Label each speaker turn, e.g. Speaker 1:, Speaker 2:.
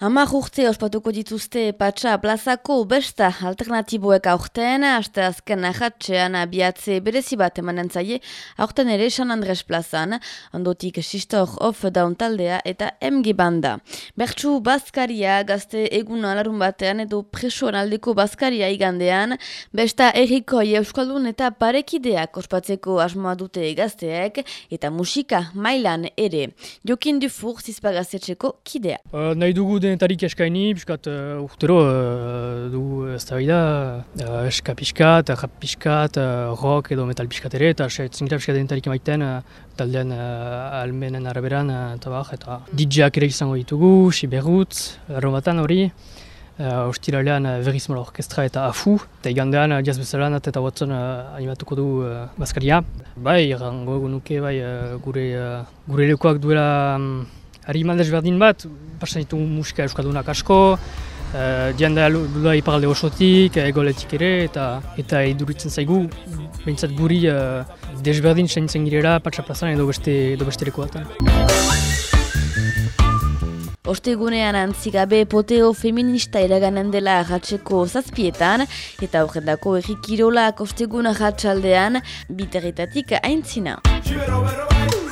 Speaker 1: Hamar urte ospatuko dituzte patxa plazako besta alternatiboek aurten, haste azken ahatxean abiatze berezi bat emanen zaie, aurten ere San Andres plazan, ondotik Sistor of Daun taldea eta MG banda. Bertsu Baskaria gazte egun alarun batean edo presuan aldeko Baskaria igandean, besta erriko euskaldun eta parekideak ospatzeko asmoa dute gazteek eta musika mailan ere. Jokin Dufur zizpagazetxeko kidea.
Speaker 2: Uh, nahi dugu denetarik eskaini, piskat uh, urtero uh, du ez da bida, uh, eska piskat, rap piskat, uh, rock edo metal piskat ere, eta zingira piskat denetarik emaiten uh, taldean uh, almenen araberan, uh, eta bar, eta DJak ere izango ditugu, Siberut, Romatan hori, uh, ostiralean uh, Verismola Orkestra eta AFU, eta igandean uh, Jazz Bezalan eta Watson uh, animatuko du uh, Baskaria. Bai, irango nuke bai, uh, gure, uh, gure lekoak duela um, Ari berdin bat, pasan ditu musika euskaldunak asko, uh, dianda dula iparalde osotik, egoletik ere, eta eta iduritzen zaigu, behintzat guri uh, desberdin saintzen girela patsa plazan edo beste, edo beste lekoatan.
Speaker 1: Ostegunean antzigabe poteo feminista iraganen dela ahatzeko zazpietan, eta horretako errikirolak osteguna ahatsaldean biterretatik aintzina. Xibero, berro,